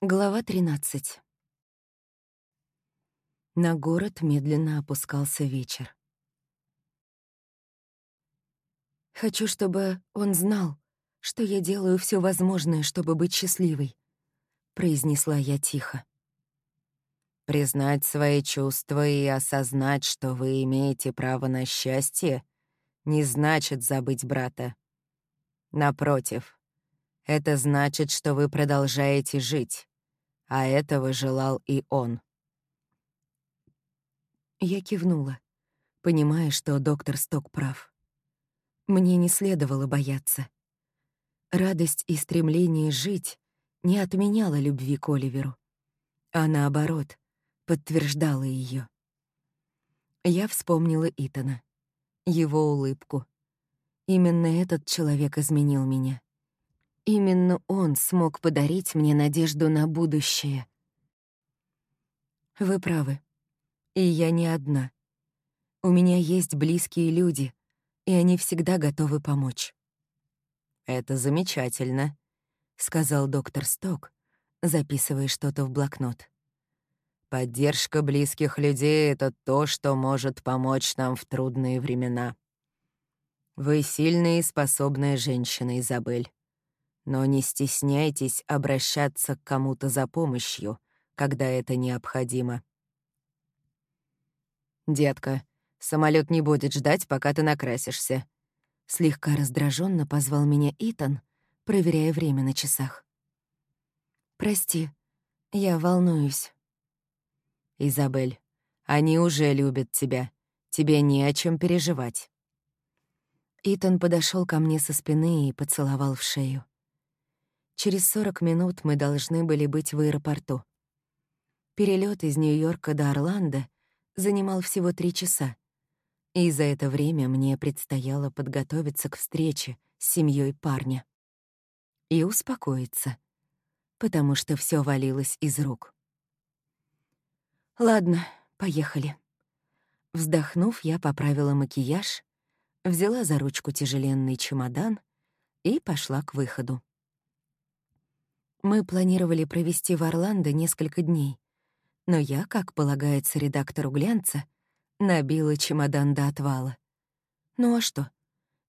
Глава 13. На город медленно опускался вечер. Хочу, чтобы он знал, что я делаю все возможное, чтобы быть счастливой, произнесла я тихо. Признать свои чувства и осознать, что вы имеете право на счастье, не значит забыть брата. Напротив, это значит, что вы продолжаете жить а этого желал и он. Я кивнула, понимая, что доктор Сток прав. Мне не следовало бояться. Радость и стремление жить не отменяла любви к Оливеру, а наоборот, подтверждала ее. Я вспомнила Итана, его улыбку. Именно этот человек изменил меня. Именно он смог подарить мне надежду на будущее. Вы правы. И я не одна. У меня есть близкие люди, и они всегда готовы помочь. «Это замечательно», — сказал доктор Сток, записывая что-то в блокнот. «Поддержка близких людей — это то, что может помочь нам в трудные времена. Вы сильная и способная женщина, Изабель. Но не стесняйтесь обращаться к кому-то за помощью, когда это необходимо. «Детка, самолет не будет ждать, пока ты накрасишься». Слегка раздраженно позвал меня Итан, проверяя время на часах. «Прости, я волнуюсь». «Изабель, они уже любят тебя. Тебе не о чем переживать». Итан подошел ко мне со спины и поцеловал в шею. Через 40 минут мы должны были быть в аэропорту. Перелет из Нью-Йорка до Орландо занимал всего три часа, и за это время мне предстояло подготовиться к встрече с семьей парня. И успокоиться, потому что все валилось из рук. Ладно, поехали. Вздохнув, я поправила макияж, взяла за ручку тяжеленный чемодан и пошла к выходу. Мы планировали провести в Орландо несколько дней, но я, как полагается редактору глянца, набила чемодан до отвала. Ну а что?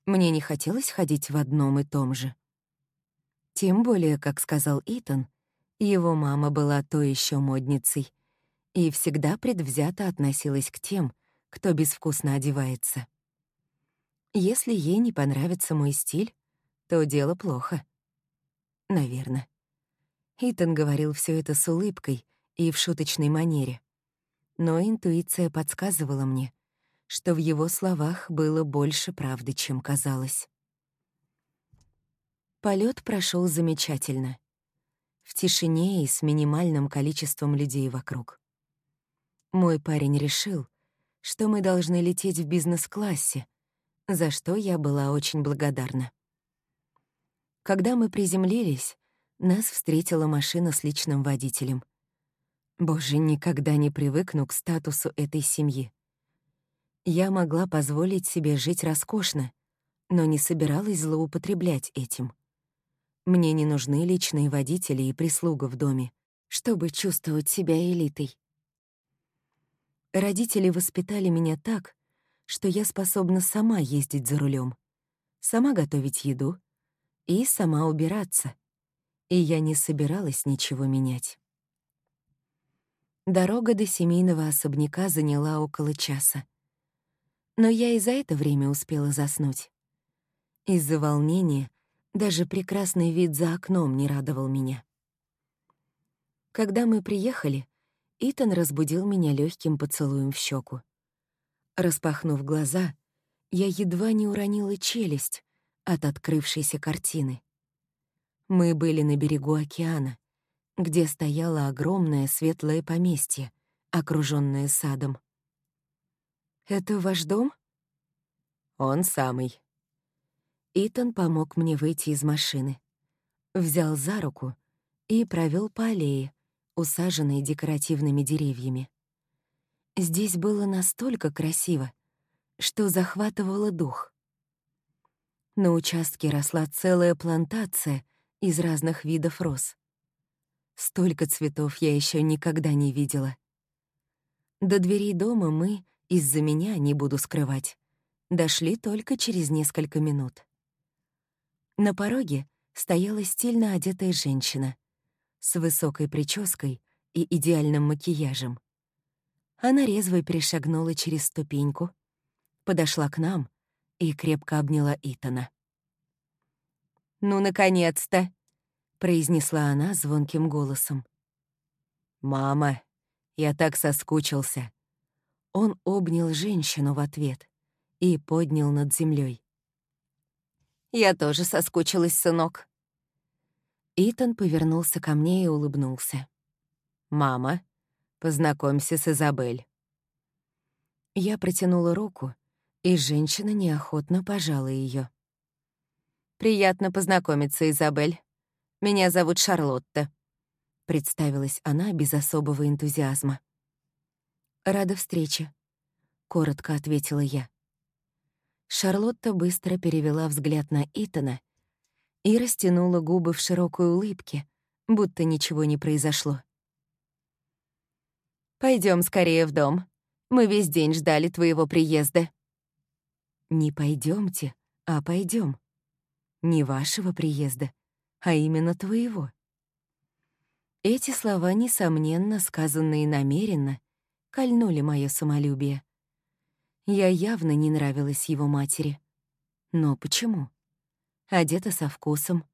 Мне не хотелось ходить в одном и том же. Тем более, как сказал Итан, его мама была то еще модницей и всегда предвзято относилась к тем, кто безвкусно одевается. Если ей не понравится мой стиль, то дело плохо. Наверное. Итан говорил все это с улыбкой и в шуточной манере. Но интуиция подсказывала мне, что в его словах было больше правды, чем казалось. Полет прошел замечательно. В тишине и с минимальным количеством людей вокруг. Мой парень решил, что мы должны лететь в бизнес-классе, за что я была очень благодарна. Когда мы приземлились, нас встретила машина с личным водителем. Боже, никогда не привыкну к статусу этой семьи. Я могла позволить себе жить роскошно, но не собиралась злоупотреблять этим. Мне не нужны личные водители и прислуга в доме, чтобы чувствовать себя элитой. Родители воспитали меня так, что я способна сама ездить за рулем, сама готовить еду и сама убираться — и я не собиралась ничего менять. Дорога до семейного особняка заняла около часа. Но я и за это время успела заснуть. Из-за волнения даже прекрасный вид за окном не радовал меня. Когда мы приехали, Итан разбудил меня легким поцелуем в щеку. Распахнув глаза, я едва не уронила челюсть от открывшейся картины. Мы были на берегу океана, где стояло огромное светлое поместье, окружённое садом. «Это ваш дом?» «Он самый». Итан помог мне выйти из машины, взял за руку и провёл по аллее, усаженной декоративными деревьями. Здесь было настолько красиво, что захватывало дух. На участке росла целая плантация из разных видов роз. Столько цветов я еще никогда не видела. До дверей дома мы, из-за меня, не буду скрывать, дошли только через несколько минут. На пороге стояла стильно одетая женщина с высокой прической и идеальным макияжем. Она резво перешагнула через ступеньку, подошла к нам и крепко обняла Итана. «Ну, наконец-то!» — произнесла она звонким голосом. «Мама, я так соскучился!» Он обнял женщину в ответ и поднял над землей. «Я тоже соскучилась, сынок». Итан повернулся ко мне и улыбнулся. «Мама, познакомься с Изабель». Я протянула руку, и женщина неохотно пожала ее. «Приятно познакомиться, Изабель. Меня зовут Шарлотта», — представилась она без особого энтузиазма. «Рада встрече», — коротко ответила я. Шарлотта быстро перевела взгляд на Итана и растянула губы в широкой улыбке, будто ничего не произошло. Пойдем скорее в дом. Мы весь день ждали твоего приезда». «Не пойдемте, а пойдем. Не вашего приезда, а именно твоего». Эти слова, несомненно, сказанные намеренно, кольнули мое самолюбие. Я явно не нравилась его матери. Но почему? Одета со вкусом,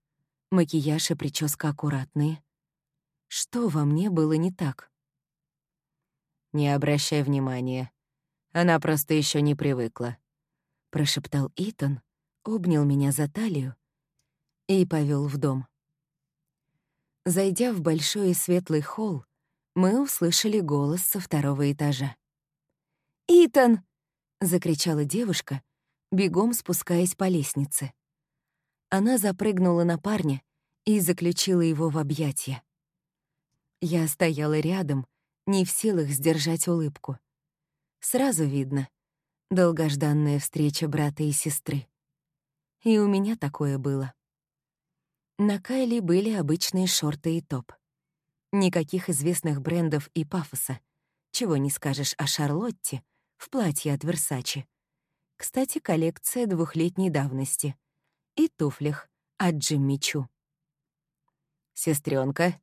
макияж и прическа аккуратные. Что во мне было не так? Не обращай внимания. Она просто еще не привыкла. Прошептал Итан, обнял меня за талию и повел в дом. Зайдя в большой и светлый холл, мы услышали голос со второго этажа. «Итан!» — закричала девушка, бегом спускаясь по лестнице. Она запрыгнула на парня и заключила его в объятия. Я стояла рядом, не в силах сдержать улыбку. Сразу видно — долгожданная встреча брата и сестры. И у меня такое было. На Кайли были обычные шорты и топ. Никаких известных брендов и пафоса. Чего не скажешь о Шарлотте в платье от Версачи. Кстати, коллекция двухлетней давности. И туфлях от Джимми Чу. «Сестрёнка,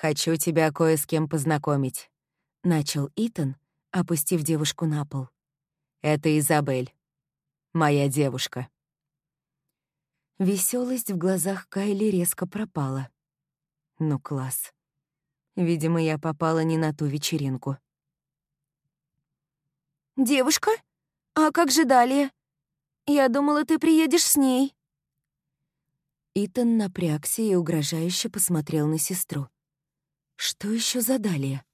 «Хочу тебя кое с кем познакомить», — начал Итан, опустив девушку на пол. «Это Изабель, моя девушка». Веселость в глазах Кайли резко пропала. Ну, класс. Видимо, я попала не на ту вечеринку. «Девушка? А как же далее? Я думала, ты приедешь с ней». Итан напрягся и угрожающе посмотрел на сестру. Что еще за Далия?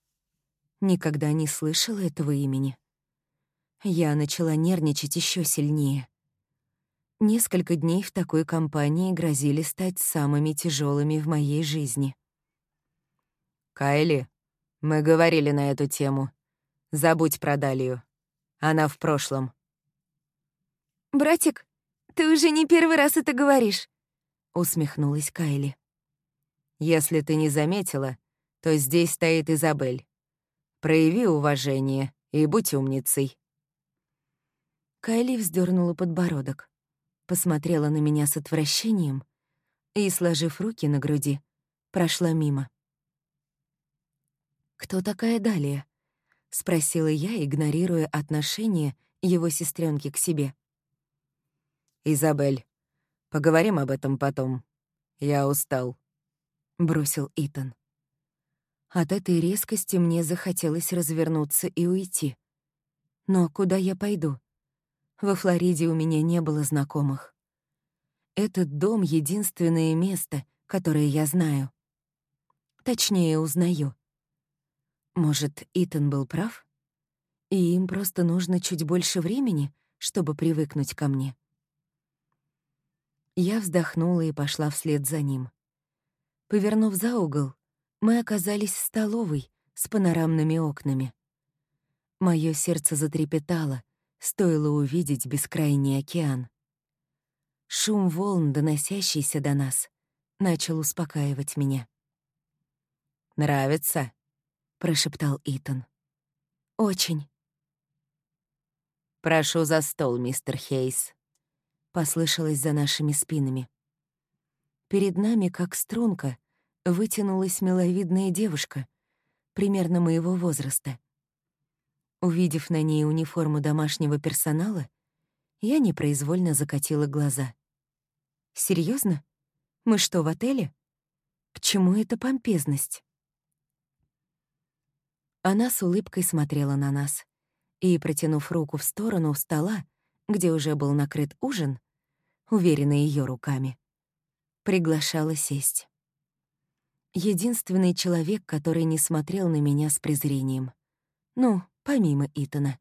Никогда не слышала этого имени. Я начала нервничать еще сильнее. Несколько дней в такой компании грозили стать самыми тяжелыми в моей жизни. «Кайли, мы говорили на эту тему. Забудь про Далию. Она в прошлом». «Братик, ты уже не первый раз это говоришь», — усмехнулась Кайли. «Если ты не заметила, то здесь стоит Изабель. Прояви уважение и будь умницей». Кайли вздернула подбородок, посмотрела на меня с отвращением и, сложив руки на груди, прошла мимо. «Кто такая Далия?» — спросила я, игнорируя отношение его сестренки к себе. «Изабель, поговорим об этом потом. Я устал», — бросил Итан. От этой резкости мне захотелось развернуться и уйти. Но куда я пойду? Во Флориде у меня не было знакомых. Этот дом — единственное место, которое я знаю. Точнее, узнаю. Может, Итан был прав? И им просто нужно чуть больше времени, чтобы привыкнуть ко мне. Я вздохнула и пошла вслед за ним. Повернув за угол, мы оказались в столовой с панорамными окнами. Моё сердце затрепетало, стоило увидеть бескрайний океан. Шум волн, доносящийся до нас, начал успокаивать меня. «Нравится?» — прошептал Итан. «Очень». «Прошу за стол, мистер Хейс», — послышалось за нашими спинами. Перед нами, как струнка, вытянулась миловидная девушка, примерно моего возраста. Увидев на ней униформу домашнего персонала, я непроизвольно закатила глаза. Серьезно? Мы что, в отеле? К чему эта помпезность? Она с улыбкой смотрела на нас и, протянув руку в сторону стола, где уже был накрыт ужин, уверенный ее руками, приглашала сесть. Единственный человек, который не смотрел на меня с презрением. Ну, помимо Итана.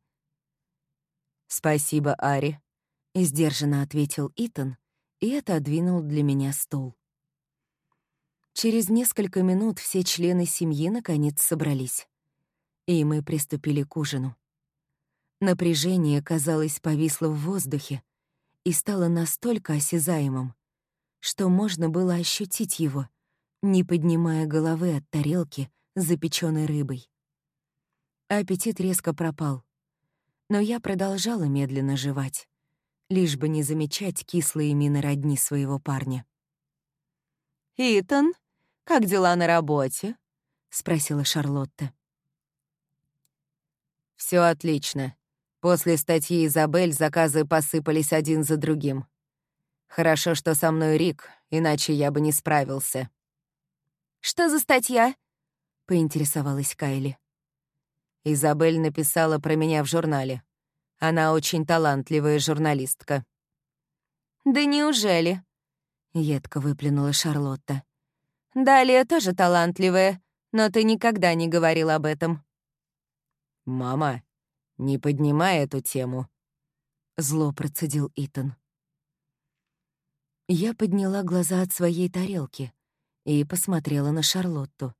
«Спасибо, Ари», — сдержанно ответил Итан и отодвинул для меня стул. Через несколько минут все члены семьи наконец собрались и мы приступили к ужину. Напряжение, казалось, повисло в воздухе и стало настолько осязаемым, что можно было ощутить его, не поднимая головы от тарелки с запечённой рыбой. Аппетит резко пропал, но я продолжала медленно жевать, лишь бы не замечать кислые мины родни своего парня. «Итан, как дела на работе?» — спросила Шарлотта. Все отлично. После статьи Изабель заказы посыпались один за другим. Хорошо, что со мной Рик, иначе я бы не справился. «Что за статья?» — поинтересовалась Кайли. Изабель написала про меня в журнале. Она очень талантливая журналистка. «Да неужели?» — едко выплюнула Шарлотта. «Далее тоже талантливая, но ты никогда не говорил об этом». «Мама, не поднимай эту тему», — зло процедил Итан. Я подняла глаза от своей тарелки и посмотрела на Шарлотту.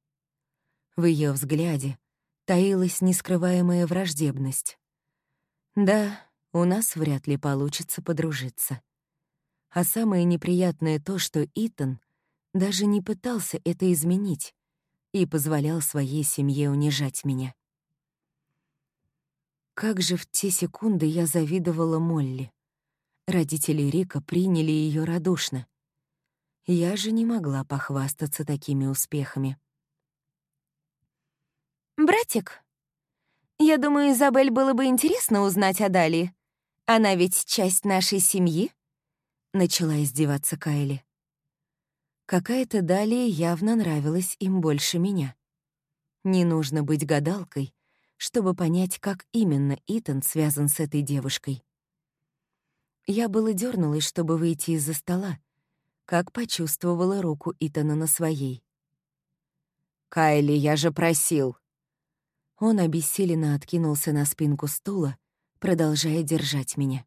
В ее взгляде таилась нескрываемая враждебность. Да, у нас вряд ли получится подружиться. А самое неприятное то, что Итан даже не пытался это изменить и позволял своей семье унижать меня. Как же в те секунды я завидовала Молли. Родители Рика приняли ее радушно. Я же не могла похвастаться такими успехами. «Братик, я думаю, Изабель было бы интересно узнать о Далии. Она ведь часть нашей семьи?» — начала издеваться Кайли. Какая-то Далия явно нравилась им больше меня. Не нужно быть гадалкой, чтобы понять, как именно Итан связан с этой девушкой. Я было дернулась, чтобы выйти из-за стола, как почувствовала руку Итана на своей. «Кайли, я же просил!» Он обессиленно откинулся на спинку стула, продолжая держать меня.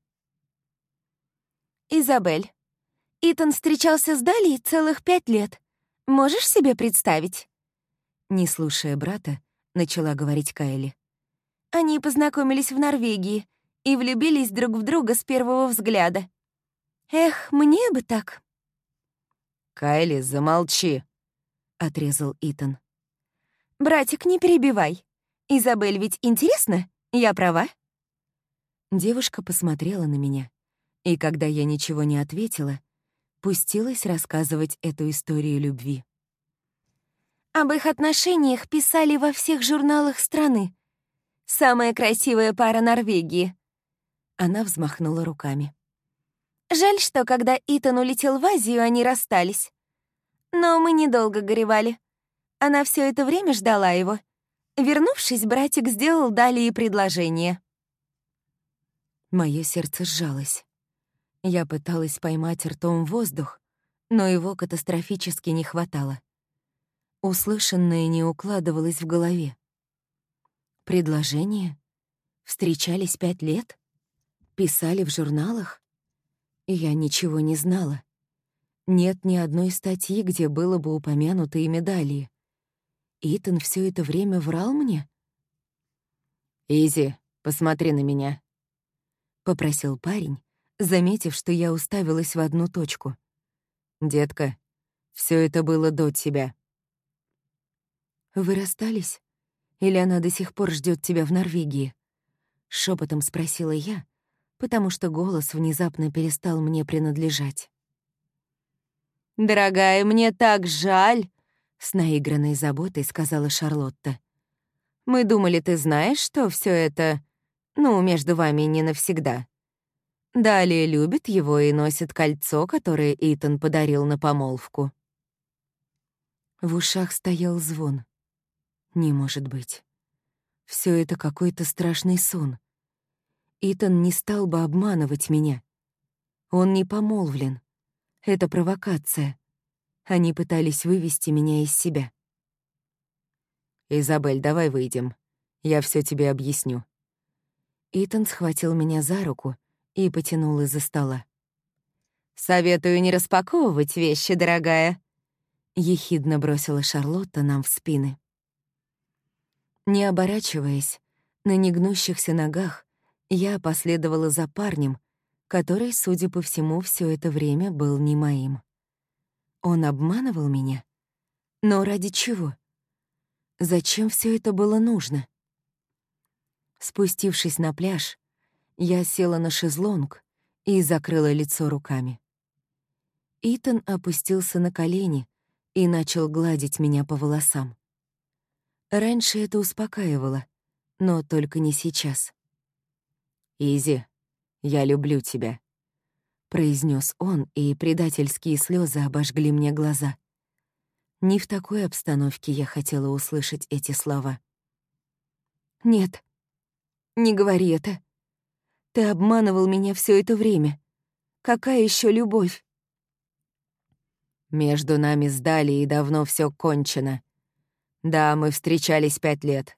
«Изабель, Итан встречался с Далей целых пять лет. Можешь себе представить?» Не слушая брата, начала говорить Кайли. Они познакомились в Норвегии и влюбились друг в друга с первого взгляда. Эх, мне бы так. «Кайли, замолчи», — отрезал Итан. «Братик, не перебивай. Изабель ведь интересно? Я права?» Девушка посмотрела на меня, и когда я ничего не ответила, пустилась рассказывать эту историю любви. Об их отношениях писали во всех журналах страны, Самая красивая пара Норвегии». Она взмахнула руками. Жаль, что когда Итан улетел в Азию, они расстались. Но мы недолго горевали. Она все это время ждала его. Вернувшись, братик сделал Далии предложение. Мое сердце сжалось. Я пыталась поймать ртом воздух, но его катастрофически не хватало. Услышанное не укладывалось в голове. Предложение? Встречались пять лет? Писали в журналах? Я ничего не знала. Нет ни одной статьи, где было бы упомянуто имя Далии. Итан все это время врал мне? «Изи, посмотри на меня», — попросил парень, заметив, что я уставилась в одну точку. «Детка, все это было до тебя». «Вы расстались? Или она до сих пор ждет тебя в Норвегии?» Шепотом спросила я, потому что голос внезапно перестал мне принадлежать. «Дорогая, мне так жаль!» — с наигранной заботой сказала Шарлотта. «Мы думали, ты знаешь, что все это, ну, между вами не навсегда. Далее любит его и носит кольцо, которое Итан подарил на помолвку». В ушах стоял звон. Не может быть. Все это какой-то страшный сон. Итан не стал бы обманывать меня. Он не помолвлен. Это провокация. Они пытались вывести меня из себя. «Изабель, давай выйдем. Я все тебе объясню». Итан схватил меня за руку и потянул из-за стола. «Советую не распаковывать вещи, дорогая», — ехидно бросила Шарлотта нам в спины. Не оборачиваясь, на негнущихся ногах я последовала за парнем, который, судя по всему, все это время был не моим. Он обманывал меня? Но ради чего? Зачем все это было нужно? Спустившись на пляж, я села на шезлонг и закрыла лицо руками. Итан опустился на колени и начал гладить меня по волосам. Раньше это успокаивало, но только не сейчас. «Изи, я люблю тебя», — произнес он, и предательские слезы обожгли мне глаза. Не в такой обстановке я хотела услышать эти слова. «Нет, не говори это. Ты обманывал меня все это время. Какая еще любовь?» «Между нами с Далией давно все кончено», да, мы встречались пять лет.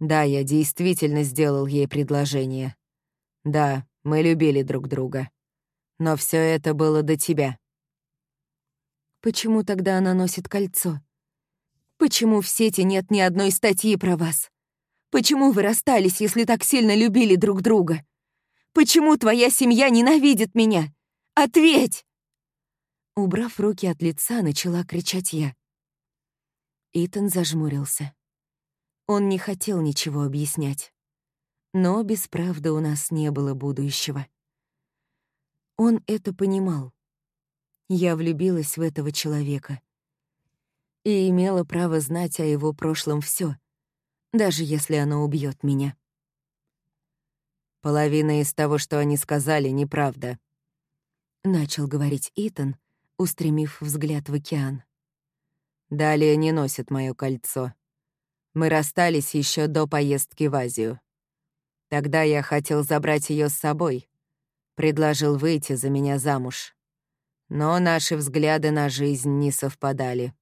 Да, я действительно сделал ей предложение. Да, мы любили друг друга. Но все это было до тебя. Почему тогда она носит кольцо? Почему в сети нет ни одной статьи про вас? Почему вы расстались, если так сильно любили друг друга? Почему твоя семья ненавидит меня? Ответь!» Убрав руки от лица, начала кричать я. Итан зажмурился. Он не хотел ничего объяснять. Но без правды у нас не было будущего. Он это понимал. Я влюбилась в этого человека и имела право знать о его прошлом все, даже если оно убьет меня. «Половина из того, что они сказали, неправда», — начал говорить Итан, устремив взгляд в океан. Далее не носит мое кольцо. Мы расстались еще до поездки в Азию. Тогда я хотел забрать ее с собой. Предложил выйти за меня замуж. Но наши взгляды на жизнь не совпадали.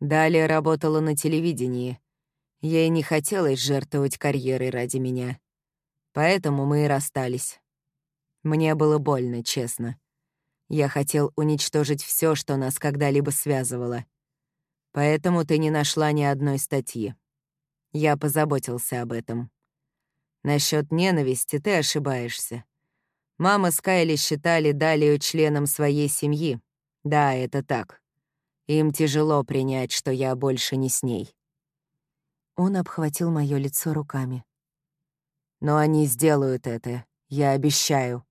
Далее работала на телевидении. Ей не хотелось жертвовать карьерой ради меня. Поэтому мы и расстались. Мне было больно, честно. Я хотел уничтожить все, что нас когда-либо связывало — Поэтому ты не нашла ни одной статьи. Я позаботился об этом. Насчет ненависти ты ошибаешься. Мама с Кайли считали Далию членом своей семьи. Да, это так. Им тяжело принять, что я больше не с ней. Он обхватил моё лицо руками. Но они сделают это, я обещаю.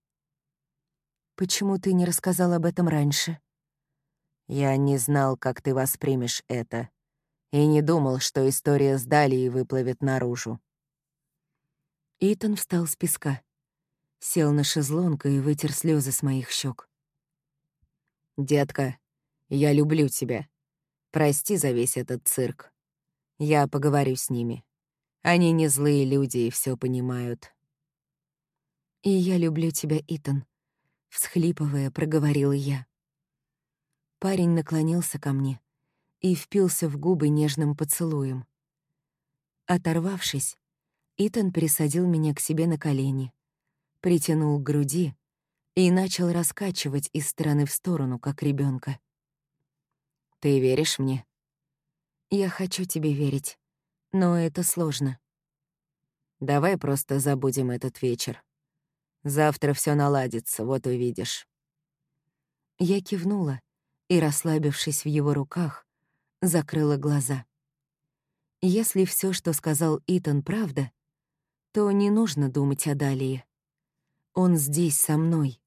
Почему ты не рассказал об этом раньше? Я не знал, как ты воспримешь это, и не думал, что история с Далией выплывет наружу. Итан встал с песка, сел на шезлонг и вытер слезы с моих щек. «Детка, я люблю тебя. Прости за весь этот цирк. Я поговорю с ними. Они не злые люди и все понимают». «И я люблю тебя, Итан», — всхлипывая, проговорила я. Парень наклонился ко мне и впился в губы нежным поцелуем. Оторвавшись, Итан пересадил меня к себе на колени, притянул к груди и начал раскачивать из стороны в сторону, как ребенка. «Ты веришь мне?» «Я хочу тебе верить, но это сложно». «Давай просто забудем этот вечер. Завтра все наладится, вот увидишь». Я кивнула, и, расслабившись в его руках, закрыла глаза. Если все, что сказал Итан, правда, то не нужно думать о Далии. Он здесь со мной.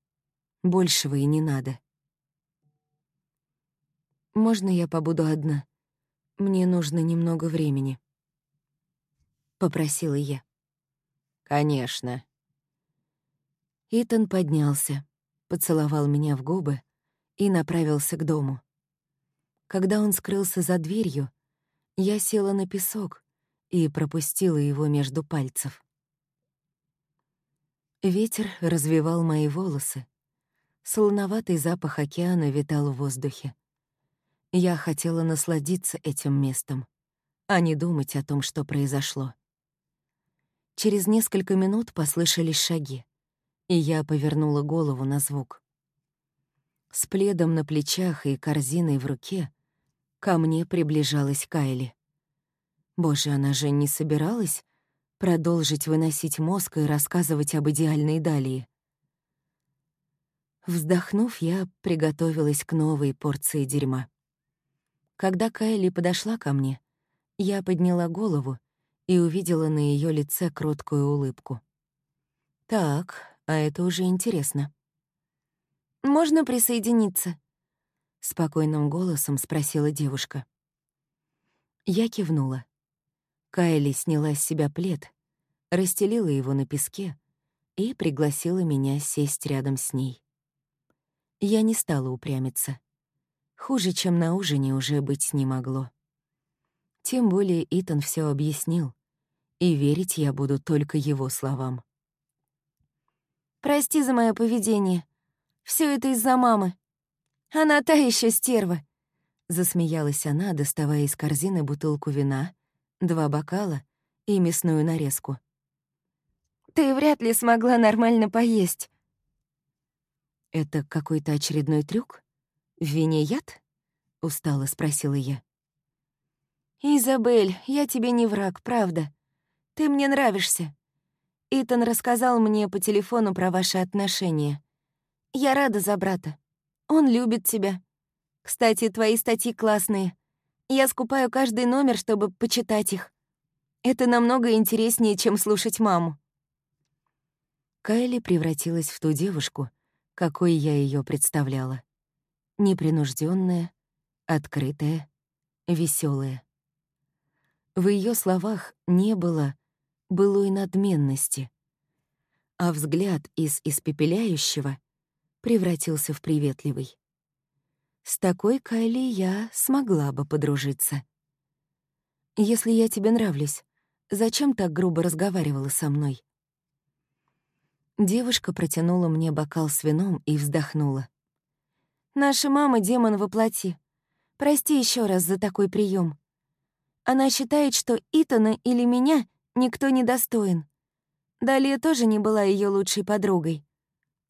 Большего и не надо. Можно я побуду одна? Мне нужно немного времени. Попросила я. Конечно. Итан поднялся, поцеловал меня в губы и направился к дому. Когда он скрылся за дверью, я села на песок и пропустила его между пальцев. Ветер развивал мои волосы. Солоноватый запах океана витал в воздухе. Я хотела насладиться этим местом, а не думать о том, что произошло. Через несколько минут послышались шаги, и я повернула голову на звук. С пледом на плечах и корзиной в руке ко мне приближалась Кайли. Боже, она же не собиралась продолжить выносить мозг и рассказывать об идеальной Далии. Вздохнув, я приготовилась к новой порции дерьма. Когда Кайли подошла ко мне, я подняла голову и увидела на ее лице кроткую улыбку. «Так, а это уже интересно». «Можно присоединиться?» — спокойным голосом спросила девушка. Я кивнула. Кайли сняла с себя плед, расстелила его на песке и пригласила меня сесть рядом с ней. Я не стала упрямиться. Хуже, чем на ужине, уже быть не могло. Тем более Итан все объяснил и верить я буду только его словам. «Прости за мое поведение. Все это из-за мамы. Она та еще стерва», — засмеялась она, доставая из корзины бутылку вина, два бокала и мясную нарезку. «Ты вряд ли смогла нормально поесть». «Это какой-то очередной трюк? В вине яд?» — устало спросила я. «Изабель, я тебе не враг, правда. Ты мне нравишься. Итан рассказал мне по телефону про ваши отношения. Я рада за брата. Он любит тебя. Кстати, твои статьи классные. Я скупаю каждый номер, чтобы почитать их. Это намного интереснее, чем слушать маму. Кайли превратилась в ту девушку, какой я ее представляла. Непринужденная, открытая, веселая. В ее словах не было былой надменности, а взгляд из испепеляющего превратился в приветливый. С такой Кайли я смогла бы подружиться. Если я тебе нравлюсь, зачем так грубо разговаривала со мной? Девушка протянула мне бокал с вином и вздохнула. «Наша мама — демон воплоти. Прости еще раз за такой прием. Она считает, что Итана или меня никто не достоин. Далее тоже не была ее лучшей подругой.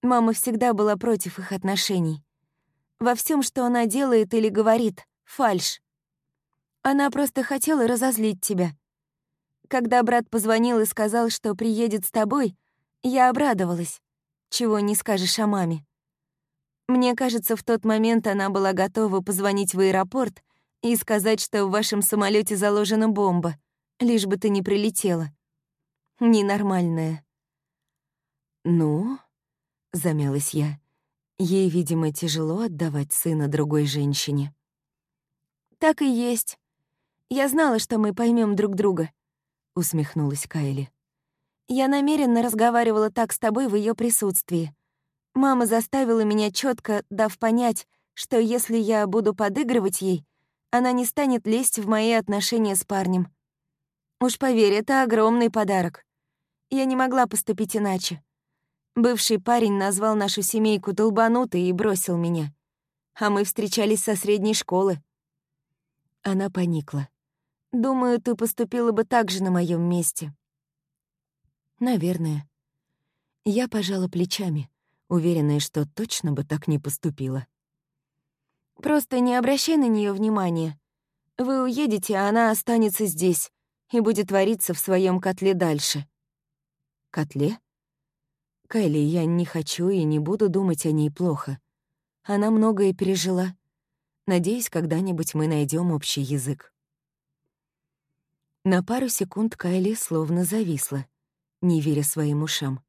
Мама всегда была против их отношений. Во всем, что она делает или говорит, фальш. Она просто хотела разозлить тебя. Когда брат позвонил и сказал, что приедет с тобой, я обрадовалась. Чего не скажешь о маме. Мне кажется, в тот момент она была готова позвонить в аэропорт и сказать, что в вашем самолете заложена бомба — лишь бы ты не прилетела. Ненормальная. «Ну?» — замялась я. Ей, видимо, тяжело отдавать сына другой женщине. «Так и есть. Я знала, что мы поймем друг друга», — усмехнулась Кайли. «Я намеренно разговаривала так с тобой в ее присутствии. Мама заставила меня четко дав понять, что если я буду подыгрывать ей, она не станет лезть в мои отношения с парнем. Уж поверь, это огромный подарок. Я не могла поступить иначе. Бывший парень назвал нашу семейку долбанутой и бросил меня. А мы встречались со средней школы. Она поникла. Думаю, ты поступила бы так же на моем месте. Наверное. Я пожала плечами, уверенная, что точно бы так не поступила. Просто не обращай на нее внимания. Вы уедете, а она останется здесь и будет вариться в своем котле дальше. Котле? Кайли, я не хочу и не буду думать о ней плохо. Она многое пережила. Надеюсь, когда-нибудь мы найдем общий язык. На пару секунд Кайли словно зависла, не веря своим ушам.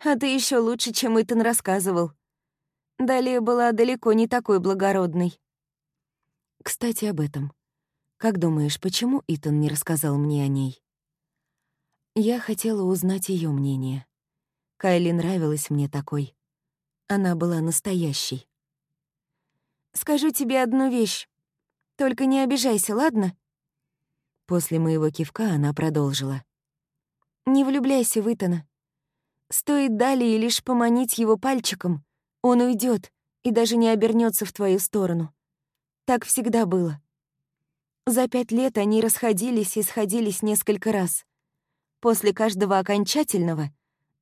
«А ты еще лучше, чем Итан рассказывал. Далее была далеко не такой благородной». Кстати, об этом. Как думаешь, почему Итан не рассказал мне о ней? Я хотела узнать ее мнение. Кайли нравилась мне такой. Она была настоящей. «Скажу тебе одну вещь. Только не обижайся, ладно?» После моего кивка она продолжила. «Не влюбляйся в Итана. Стоит далее лишь поманить его пальчиком, он уйдет и даже не обернется в твою сторону. Так всегда было. За пять лет они расходились и сходились несколько раз. После каждого окончательного,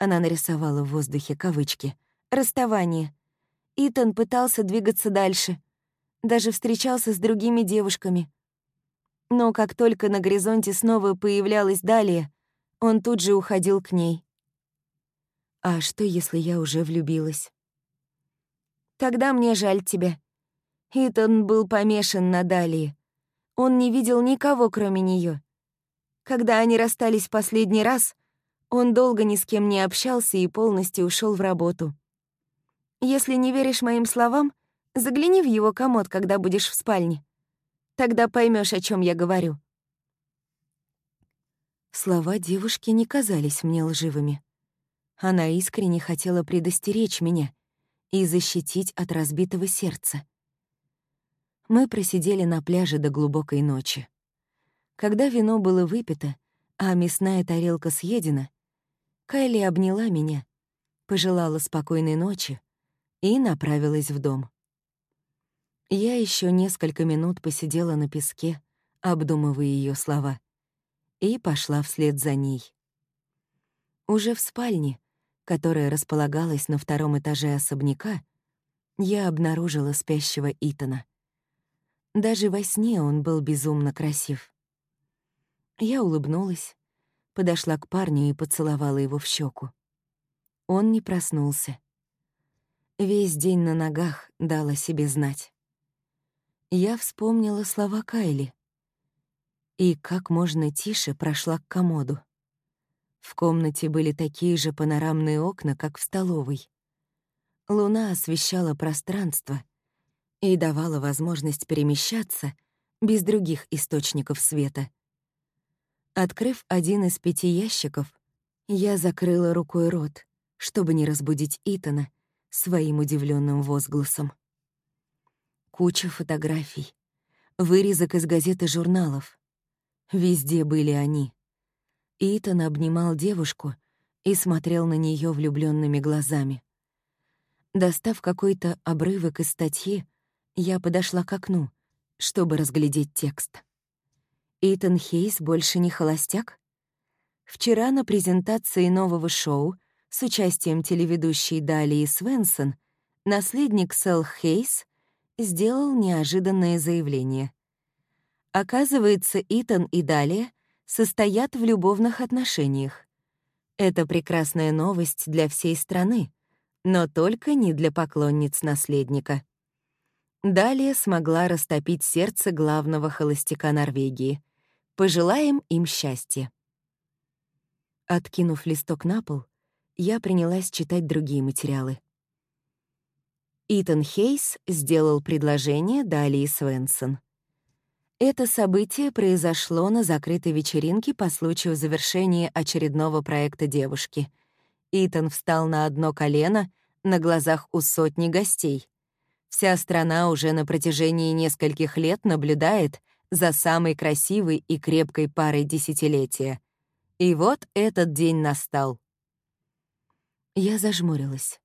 она нарисовала в воздухе кавычки, расставания, Итан пытался двигаться дальше, даже встречался с другими девушками — но как только на горизонте снова появлялась Далия, он тут же уходил к ней. «А что, если я уже влюбилась?» «Тогда мне жаль тебя». Итан был помешан на Далии. Он не видел никого, кроме нее. Когда они расстались в последний раз, он долго ни с кем не общался и полностью ушел в работу. Если не веришь моим словам, загляни в его комод, когда будешь в спальне. Тогда поймешь, о чем я говорю». Слова девушки не казались мне лживыми. Она искренне хотела предостеречь меня и защитить от разбитого сердца. Мы просидели на пляже до глубокой ночи. Когда вино было выпито, а мясная тарелка съедена, Кайли обняла меня, пожелала спокойной ночи и направилась в дом. Я еще несколько минут посидела на песке, обдумывая ее слова, и пошла вслед за ней. Уже в спальне, которая располагалась на втором этаже особняка, я обнаружила спящего Итана. Даже во сне он был безумно красив. Я улыбнулась, подошла к парню и поцеловала его в щеку. Он не проснулся. Весь день на ногах дал о себе знать я вспомнила слова Кайли и как можно тише прошла к комоду. В комнате были такие же панорамные окна, как в столовой. Луна освещала пространство и давала возможность перемещаться без других источников света. Открыв один из пяти ящиков, я закрыла рукой рот, чтобы не разбудить Итана своим удивленным возгласом. Куча фотографий, вырезок из газет и журналов. Везде были они. Итан обнимал девушку и смотрел на нее влюбленными глазами. Достав какой-то обрывок из статьи, я подошла к окну, чтобы разглядеть текст. Итан Хейс больше не холостяк? Вчера на презентации нового шоу с участием телеведущей Далии Свенсон наследник Сэл Хейс сделал неожиданное заявление. Оказывается, Итан и Далия состоят в любовных отношениях. Это прекрасная новость для всей страны, но только не для поклонниц наследника. Далее смогла растопить сердце главного холостяка Норвегии. Пожелаем им счастья. Откинув листок на пол, я принялась читать другие материалы. Итан Хейс сделал предложение Далии Свенсон. Это событие произошло на закрытой вечеринке по случаю завершения очередного проекта девушки. Итан встал на одно колено на глазах у сотни гостей. Вся страна уже на протяжении нескольких лет наблюдает за самой красивой и крепкой парой десятилетия. И вот этот день настал. Я зажмурилась.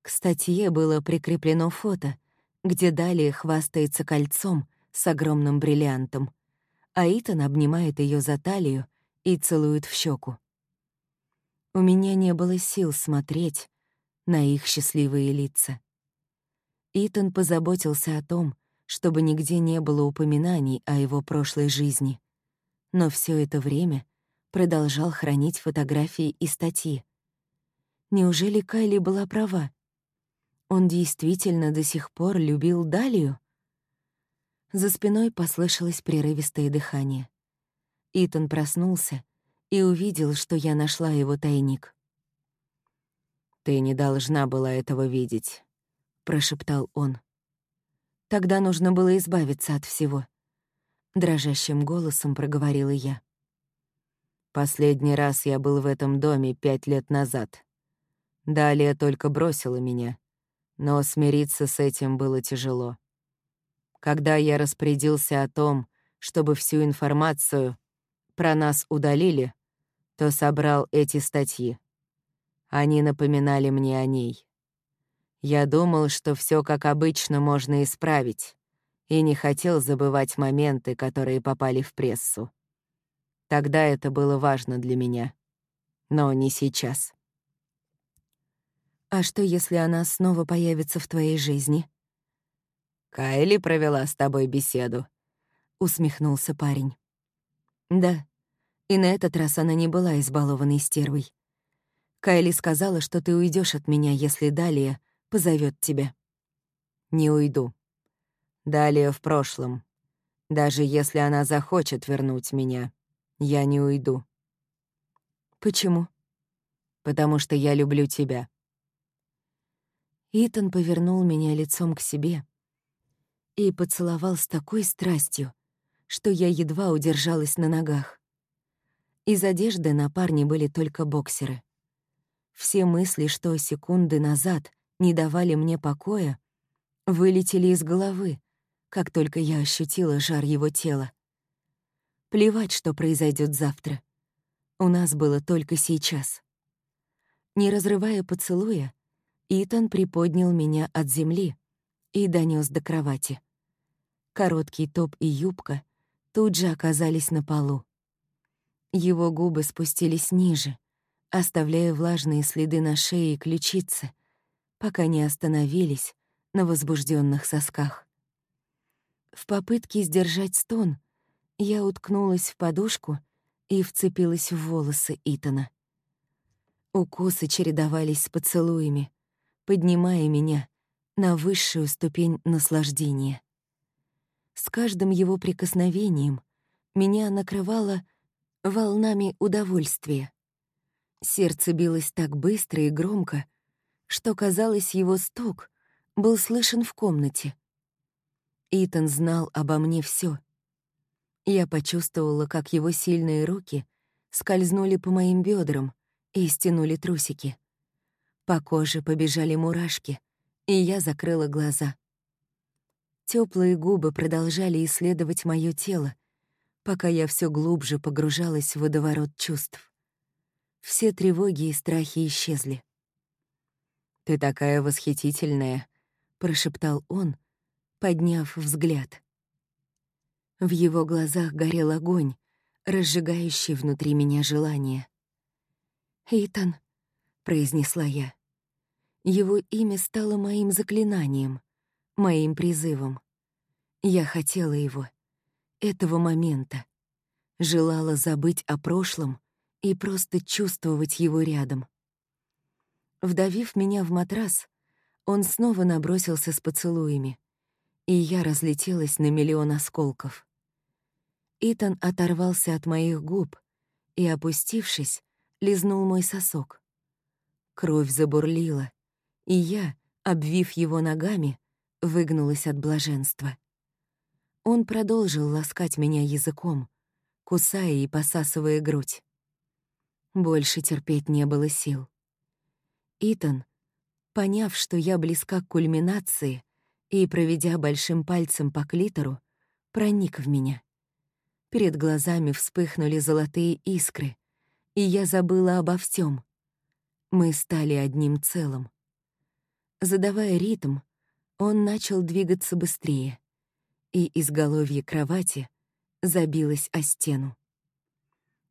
К статье было прикреплено фото, где далее хвастается кольцом с огромным бриллиантом, а Итан обнимает ее за талию и целует в щеку. У меня не было сил смотреть на их счастливые лица. Итан позаботился о том, чтобы нигде не было упоминаний о его прошлой жизни, но все это время продолжал хранить фотографии и статьи. Неужели Кайли была права? Он действительно до сих пор любил Далию? За спиной послышалось прерывистое дыхание. Итан проснулся и увидел, что я нашла его тайник. «Ты не должна была этого видеть», — прошептал он. Тогда нужно было избавиться от всего. Дрожащим голосом проговорила я. Последний раз я был в этом доме пять лет назад. Далее только бросила меня, но смириться с этим было тяжело. Когда я распорядился о том, чтобы всю информацию про нас удалили, то собрал эти статьи. Они напоминали мне о ней. Я думал, что все как обычно можно исправить, и не хотел забывать моменты, которые попали в прессу. Тогда это было важно для меня. Но не сейчас. А что, если она снова появится в твоей жизни? Кайли провела с тобой беседу. Усмехнулся парень. Да, и на этот раз она не была избалованной стервой. Кайли сказала, что ты уйдешь от меня, если далее позовет тебя. Не уйду. Далее в прошлом. Даже если она захочет вернуть меня, я не уйду. Почему? Потому что я люблю тебя. Итан повернул меня лицом к себе и поцеловал с такой страстью, что я едва удержалась на ногах. Из одежды на парне были только боксеры. Все мысли, что секунды назад не давали мне покоя, вылетели из головы, как только я ощутила жар его тела. Плевать, что произойдет завтра. У нас было только сейчас. Не разрывая поцелуя, Итан приподнял меня от земли и донес до кровати. Короткий топ и юбка тут же оказались на полу. Его губы спустились ниже, оставляя влажные следы на шее и ключице — пока не остановились на возбужденных сосках. В попытке сдержать стон я уткнулась в подушку и вцепилась в волосы Итана. Укусы чередовались с поцелуями, поднимая меня на высшую ступень наслаждения. С каждым его прикосновением меня накрывало волнами удовольствия. Сердце билось так быстро и громко, что, казалось, его стук был слышен в комнате. Итан знал обо мне все. Я почувствовала, как его сильные руки скользнули по моим бедрам и стянули трусики. По коже побежали мурашки, и я закрыла глаза. Теплые губы продолжали исследовать мое тело, пока я все глубже погружалась в водоворот чувств. Все тревоги и страхи исчезли. «Ты такая восхитительная», — прошептал он, подняв взгляд. В его глазах горел огонь, разжигающий внутри меня желание. «Итан», — произнесла я. Его имя стало моим заклинанием, моим призывом. Я хотела его, этого момента. Желала забыть о прошлом и просто чувствовать его рядом. Вдавив меня в матрас, он снова набросился с поцелуями, и я разлетелась на миллион осколков. Итан оторвался от моих губ и, опустившись, лизнул мой сосок. Кровь забурлила, и я, обвив его ногами, выгнулась от блаженства. Он продолжил ласкать меня языком, кусая и посасывая грудь. Больше терпеть не было сил. Итан, поняв, что я близка к кульминации, и, проведя большим пальцем по клитору, проник в меня. Перед глазами вспыхнули золотые искры, и я забыла обо всем. Мы стали одним целым. Задавая ритм, он начал двигаться быстрее, и изголовье кровати забилось о стену.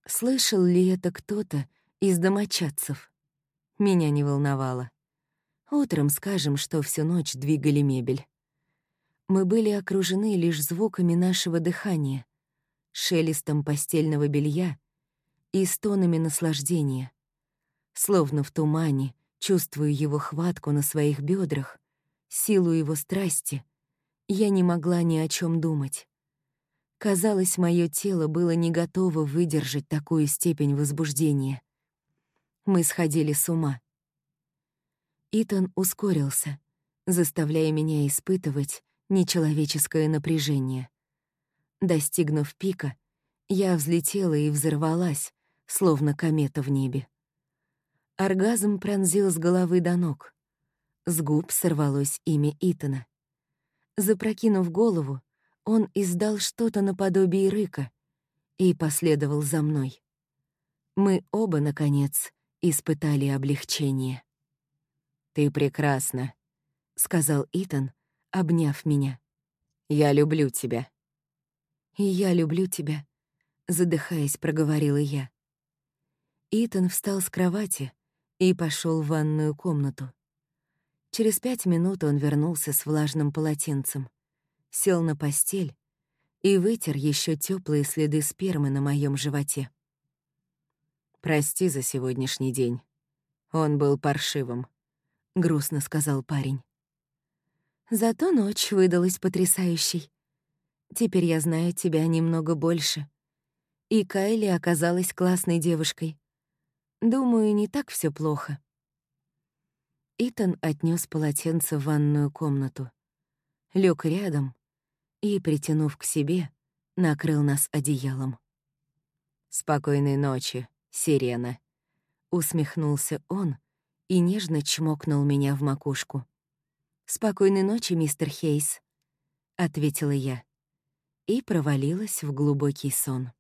Слышал ли это кто-то из домочадцев? Меня не волновало. Утром скажем, что всю ночь двигали мебель. Мы были окружены лишь звуками нашего дыхания, шелестом постельного белья и стонами наслаждения. Словно в тумане, чувствую его хватку на своих бедрах, силу его страсти, я не могла ни о чем думать. Казалось, мое тело было не готово выдержать такую степень возбуждения. Мы сходили с ума. Итан ускорился, заставляя меня испытывать нечеловеческое напряжение. Достигнув пика, я взлетела и взорвалась, словно комета в небе. Оргазм пронзил с головы до ног. С губ сорвалось имя Итана. Запрокинув голову, он издал что-то наподобие рыка и последовал за мной. Мы оба, наконец, испытали облегчение. «Ты прекрасна», — сказал Итан, обняв меня. «Я люблю тебя». «И я люблю тебя», — задыхаясь, проговорила я. Итан встал с кровати и пошел в ванную комнату. Через пять минут он вернулся с влажным полотенцем сел на постель и вытер еще теплые следы спермы на моем животе. «Прости за сегодняшний день. Он был паршивым», — грустно сказал парень. «Зато ночь выдалась потрясающей. Теперь я знаю тебя немного больше. И Кайли оказалась классной девушкой. Думаю, не так все плохо». Итан отнес полотенце в ванную комнату. Лёг рядом и, притянув к себе, накрыл нас одеялом. «Спокойной ночи, сирена», — усмехнулся он и нежно чмокнул меня в макушку. «Спокойной ночи, мистер Хейс», — ответила я и провалилась в глубокий сон.